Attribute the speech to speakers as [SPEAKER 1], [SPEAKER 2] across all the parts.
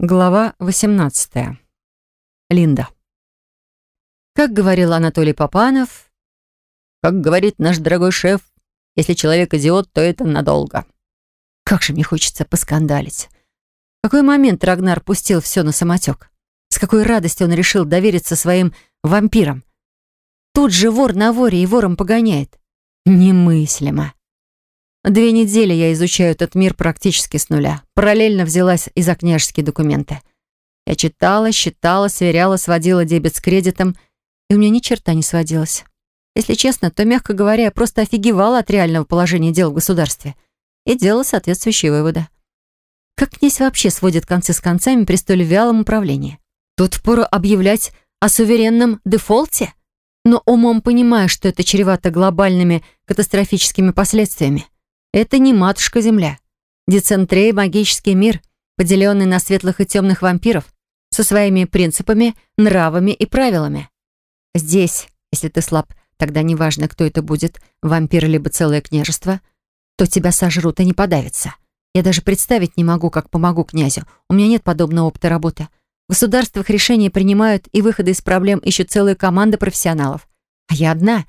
[SPEAKER 1] Глава 18. Линда. Как говорил Анатолий Попанов, как говорит наш дорогой шеф, если человек идиот, то это надолго. Как же мне хочется поскандалить. В какой момент Рагнар пустил все на самотек? С какой радостью он решил довериться своим вампирам? Тут же вор на воре и вором погоняет. Немыслимо. Две недели я изучаю этот мир практически с нуля. Параллельно взялась и за княжеские документы. Я читала, считала, сверяла, сводила дебет с кредитом, и у меня ни черта не сводилось. Если честно, то, мягко говоря, я просто офигевала от реального положения дел в государстве и делала соответствующие выводы. Как князь вообще сводит концы с концами при столь вялом управлении? Тут впору объявлять о суверенном дефолте? Но умом понимаю, что это чревато глобальными катастрофическими последствиями. Это не матушка-земля. Децентрей — магический мир, поделенный на светлых и темных вампиров, со своими принципами, нравами и правилами. Здесь, если ты слаб, тогда неважно, кто это будет, вампир либо целое княжество, то тебя сожрут и не подавятся. Я даже представить не могу, как помогу князю. У меня нет подобного опыта работы. В государствах решения принимают, и выходы из проблем ищут целая команда профессионалов. А я одна.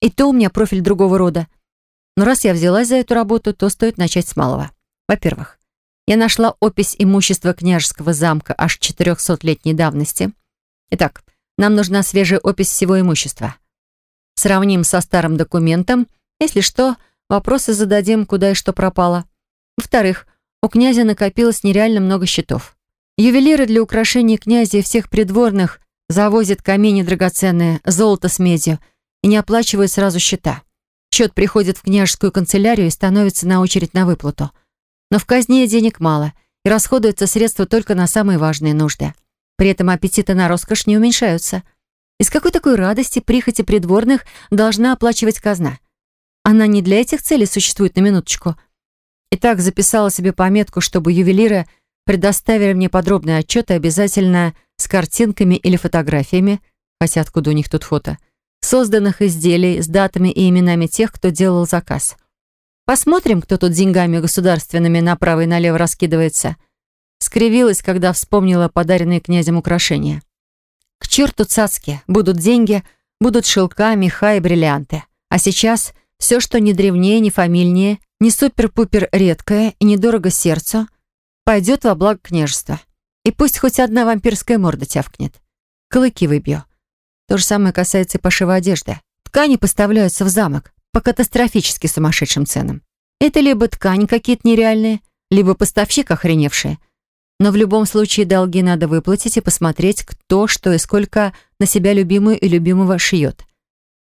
[SPEAKER 1] И то у меня профиль другого рода — но раз я взялась за эту работу, то стоит начать с малого. Во-первых, я нашла опись имущества княжеского замка аж 400-летней давности. Итак, нам нужна свежая опись всего имущества. Сравним со старым документом. Если что, вопросы зададим, куда и что пропало. Во-вторых, у князя накопилось нереально много счетов. Ювелиры для украшений князя и всех придворных завозят камни драгоценные, золото с медью и не оплачивают сразу счета. Счет приходит в княжескую канцелярию и становится на очередь на выплату. Но в казне денег мало, и расходуются средства только на самые важные нужды. При этом аппетиты на роскошь не уменьшаются. Из какой такой радости прихоти придворных должна оплачивать казна? Она не для этих целей существует на минуточку. Итак, записала себе пометку, чтобы ювелиры предоставили мне подробный отчет и обязательно с картинками или фотографиями, хотя откуда у них тут фото – созданных изделий с датами и именами тех, кто делал заказ. Посмотрим, кто тут деньгами государственными направо и налево раскидывается. Скривилась, когда вспомнила подаренные князем украшения. К черту цацки, будут деньги, будут шелка, меха и бриллианты. А сейчас все, что не древнее, не фамильнее, не супер-пупер редкое и недорого сердцу, пойдет во благо княжества. И пусть хоть одна вампирская морда тявкнет. Клыки выбью. То же самое касается и пошива одежды. Ткани поставляются в замок по катастрофически сумасшедшим ценам. Это либо ткани какие-то нереальные, либо поставщик охреневший. Но в любом случае долги надо выплатить и посмотреть, кто, что и сколько на себя любимую и любимого шьет.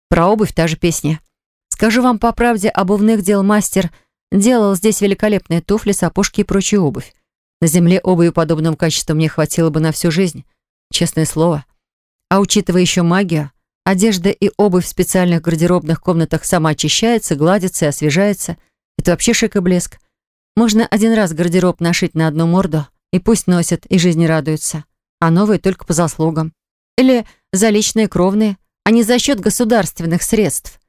[SPEAKER 1] Про обувь та же песня. Скажу вам по правде, обувных дел мастер делал здесь великолепные туфли, сапожки и прочую обувь. На земле обуви подобного качества мне хватило бы на всю жизнь. Честное слово. А учитывая еще магию, одежда и обувь в специальных гардеробных комнатах сама очищается, гладится и освежается. Это вообще шик и блеск. Можно один раз гардероб нашить на одну морду, и пусть носят, и жизни радуются. А новые только по заслугам. Или за личные кровные, а не за счет государственных средств.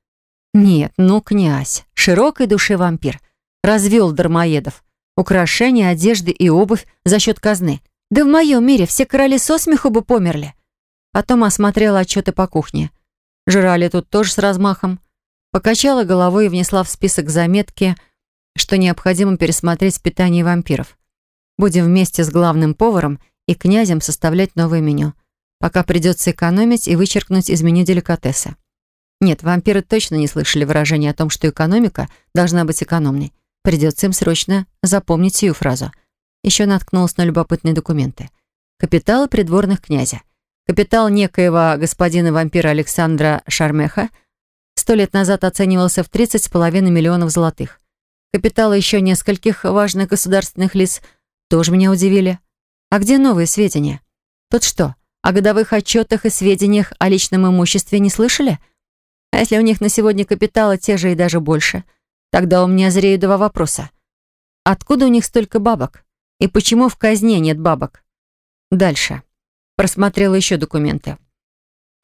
[SPEAKER 1] Нет, ну, князь, широкой души вампир, развел дармоедов. Украшения, одежды и обувь за счет казны. Да в моем мире все короли со смеху бы померли. Потом осмотрела отчеты по кухне. Жрали тут тоже с размахом. Покачала головой и внесла в список заметки, что необходимо пересмотреть питание вампиров. Будем вместе с главным поваром и князем составлять новое меню. Пока придется экономить и вычеркнуть из меню деликатесы. Нет, вампиры точно не слышали выражения о том, что экономика должна быть экономной. Придется им срочно запомнить сию фразу. Еще наткнулась на любопытные документы. Капиталы придворных князя. Капитал некоего господина вампира Александра Шармеха сто лет назад оценивался в 30,5 миллионов золотых. Капиталы еще нескольких важных государственных лиц тоже меня удивили. А где новые сведения? Тут что, о годовых отчетах и сведениях о личном имуществе не слышали? А если у них на сегодня капиталы те же и даже больше? Тогда у меня зреют два вопроса. Откуда у них столько бабок? И почему в казне нет бабок? Дальше просмотрела еще документы.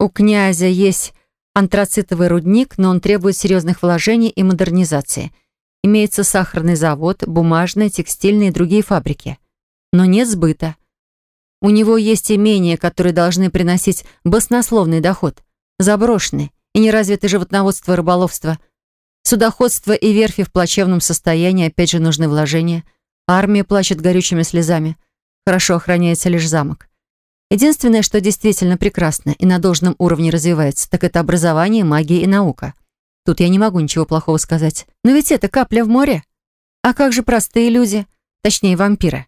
[SPEAKER 1] У князя есть антрацитовый рудник, но он требует серьезных вложений и модернизации. Имеется сахарный завод, бумажные, текстильные и другие фабрики. Но нет сбыта. У него есть имения, которые должны приносить баснословный доход. Заброшенные и неразвитое животноводство и рыболовство. Судоходство и верфи в плачевном состоянии, опять же, нужны вложения. Армия плачет горючими слезами. Хорошо охраняется лишь замок. Единственное, что действительно прекрасно и на должном уровне развивается, так это образование, магия и наука. Тут я не могу ничего плохого сказать. Но ведь это капля в море. А как же простые люди, точнее вампиры?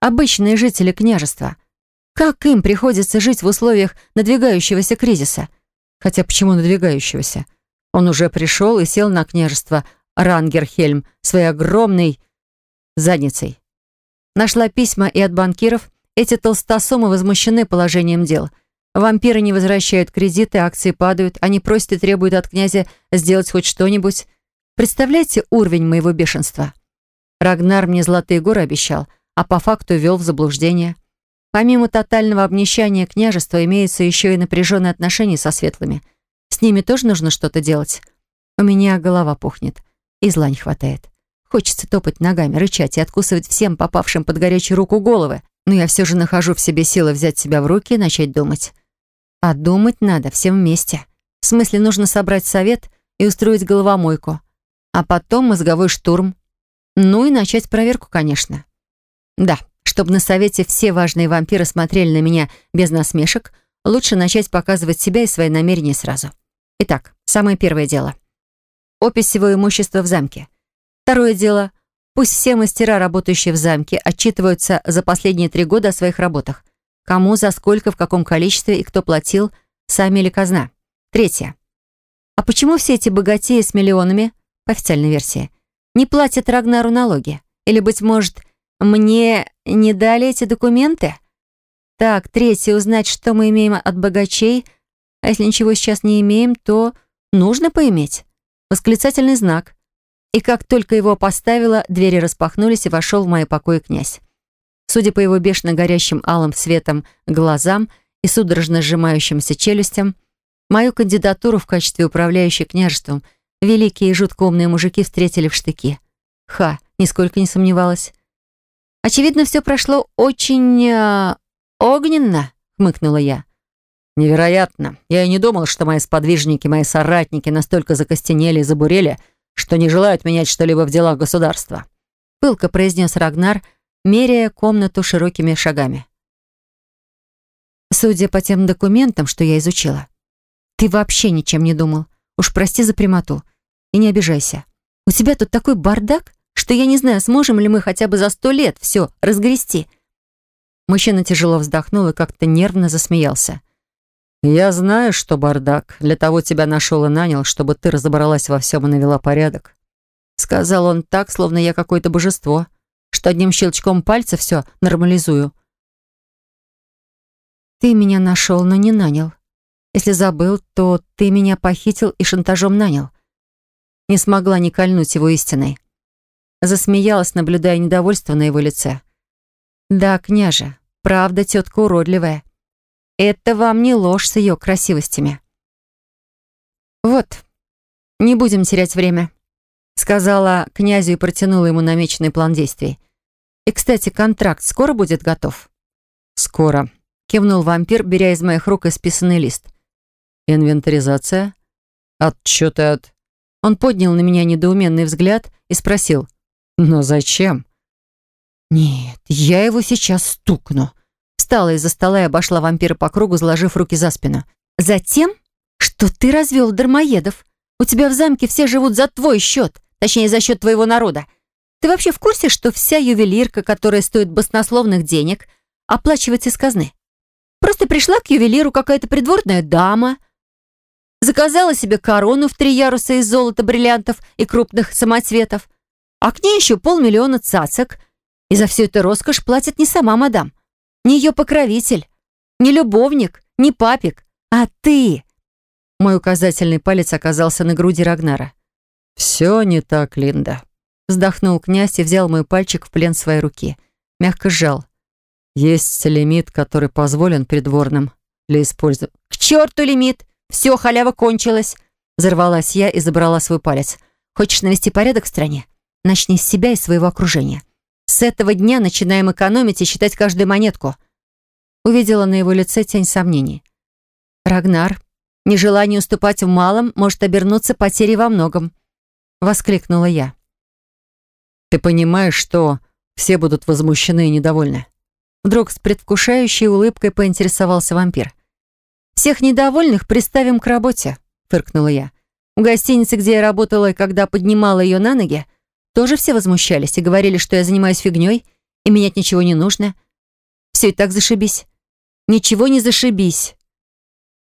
[SPEAKER 1] Обычные жители княжества. Как им приходится жить в условиях надвигающегося кризиса? Хотя почему надвигающегося? Он уже пришел и сел на княжество Рангерхельм своей огромной задницей. Нашла письма и от банкиров, эти толстосумы возмущены положением дел. Вампиры не возвращают кредиты, акции падают. Они просят и требуют от князя сделать хоть что-нибудь. Представляете уровень моего бешенства? Рагнар мне золотые горы обещал, а по факту ввел в заблуждение. Помимо тотального обнищания княжества, имеются еще и напряженные отношения со светлыми. С ними тоже нужно что-то делать. У меня голова пухнет, и зла не хватает. Хочется топать ногами, рычать и откусывать всем попавшим под горячую руку головы но я все же нахожу в себе силы взять себя в руки и начать думать. А думать надо всем вместе. В смысле, нужно собрать совет и устроить головомойку. А потом мозговой штурм. Ну и начать проверку, конечно. Да, чтобы на совете все важные вампиры смотрели на меня без насмешек, лучше начать показывать себя и свои намерения сразу. Итак, самое первое дело. Опись всего имущества в замке. Второе дело Пусть все мастера, работающие в замке, отчитываются за последние три года о своих работах. Кому, за сколько, в каком количестве и кто платил, сами или казна. Третье. А почему все эти богатеи с миллионами, по официальной версии, не платят Рагнару налоги? Или, быть может, мне не дали эти документы? Так, третье, узнать, что мы имеем от богачей, а если ничего сейчас не имеем, то нужно поиметь. Восклицательный знак. И как только его поставила, двери распахнулись, и вошел в мои покои князь. Судя по его бешено горящим алым светом глазам и судорожно сжимающимся челюстям, мою кандидатуру в качестве управляющей княжеством великие и жутко умные мужики встретили в штыки. Ха, нисколько не сомневалась. «Очевидно, все прошло очень... Э, огненно», — хмыкнула я. «Невероятно. Я и не думал, что мои сподвижники, мои соратники настолько закостенели и забурели, что не желают менять что-либо в делах государства», — пылко произнес Рагнар, меряя комнату широкими шагами. «Судя по тем документам, что я изучила, ты вообще ничем не думал. Уж прости за прямоту. И не обижайся. У тебя тут такой бардак, что я не знаю, сможем ли мы хотя бы за сто лет все разгрести». Мужчина тяжело вздохнул и как-то нервно засмеялся. «Я знаю, что бардак. Для того тебя нашел и нанял, чтобы ты разобралась во всем и навела порядок». Сказал он так, словно я какое-то божество, что одним щелчком пальца все нормализую. «Ты меня нашел, но не нанял. Если забыл, то ты меня похитил и шантажом нанял». Не смогла не кольнуть его истиной. Засмеялась, наблюдая недовольство на его лице. «Да, княже, правда, тетка уродливая. Это вам не ложь с ее красивостями. «Вот, не будем терять время», — сказала князю и протянула ему намеченный план действий. «И, кстати, контракт скоро будет готов?» «Скоро», — кивнул вампир, беря из моих рук исписанный лист. «Инвентаризация? Отчеты от...» Он поднял на меня недоуменный взгляд и спросил. «Но зачем?» «Нет, я его сейчас стукну», Встала из-за стола и обошла вампира по кругу, заложив руки за спину. «Затем, что ты развел дармоедов. У тебя в замке все живут за твой счет, точнее, за счет твоего народа. Ты вообще в курсе, что вся ювелирка, которая стоит баснословных денег, оплачивается из казны? Просто пришла к ювелиру какая-то придворная дама, заказала себе корону в три яруса из золота, бриллиантов и крупных самоцветов, а к ней еще полмиллиона цацок, и за всю эту роскошь платит не сама мадам, не ее покровитель, не любовник, не папик, а ты. Мой указательный палец оказался на груди Рагнара. «Все не так, Линда», — вздохнул князь и взял мой пальчик в плен своей руки. Мягко сжал. «Есть лимит, который позволен придворным для использования». «К черту лимит! Все, халява кончилась!» Взорвалась я и забрала свой палец. «Хочешь навести порядок в стране? Начни с себя и своего окружения. С этого дня начинаем экономить и считать каждую монетку. увидела на его лице тень сомнений. «Рагнар, нежелание уступать в малом может обернуться потерей во многом», — воскликнула я.
[SPEAKER 2] «Ты понимаешь, что все будут возмущены и недовольны?»
[SPEAKER 1] Вдруг с предвкушающей улыбкой поинтересовался вампир. «Всех недовольных приставим к работе», — фыркнула я. «В гостинице, где я работала и когда поднимала ее на ноги, тоже все возмущались и говорили, что я занимаюсь фигней, и менять ничего не нужно. Все и так зашибись. Ничего не зашибись».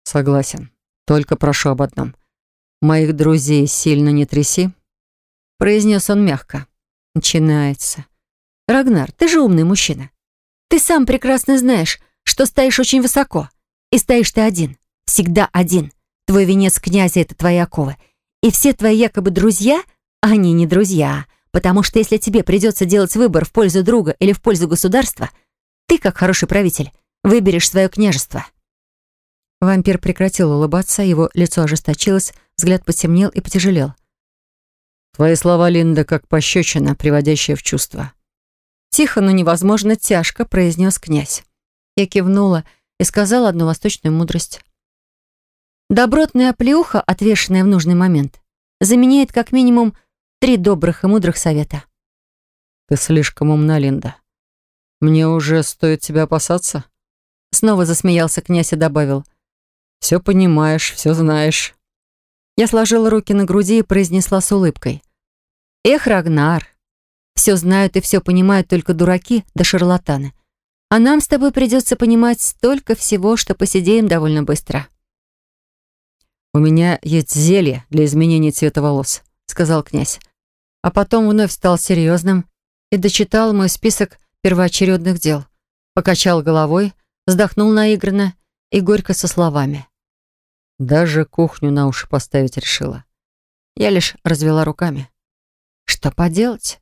[SPEAKER 2] «Согласен. Только прошу об одном. Моих друзей сильно не тряси», — произнес он мягко.
[SPEAKER 1] «Начинается. Рагнар, ты же умный мужчина. Ты сам прекрасно знаешь, что стоишь очень высоко. И стоишь ты один. Всегда один. Твой венец князя — это твои оковы. И все твои якобы друзья, они не друзья. Потому что если тебе придется делать выбор в пользу друга или в пользу государства, ты, как хороший правитель, выберешь свое княжество». Вампир прекратил улыбаться, его лицо ожесточилось, взгляд потемнел и потяжелел.
[SPEAKER 2] «Твои слова, Линда, как пощечина, приводящая в чувство.
[SPEAKER 1] Тихо, но невозможно тяжко произнес князь. Я кивнула и сказала одну восточную мудрость. Добротная оплеуха, отвешенная в нужный момент, заменяет как минимум три добрых и мудрых совета.
[SPEAKER 2] «Ты слишком умна, Линда. Мне уже стоит тебя опасаться?»
[SPEAKER 1] Снова засмеялся князь и добавил.
[SPEAKER 2] «Все понимаешь, все знаешь».
[SPEAKER 1] Я сложила руки на груди и произнесла с улыбкой. «Эх, Рагнар, все знают и все понимают только дураки да шарлатаны. А нам с тобой придется понимать столько всего, что посидеем довольно быстро».
[SPEAKER 2] «У меня есть зелье для изменения цвета волос», — сказал князь. А потом вновь стал серьезным и дочитал мой список первоочередных дел. Покачал головой, вздохнул наигранно и горько со словами. Даже кухню на уши поставить решила. Я лишь развела руками. Что поделать?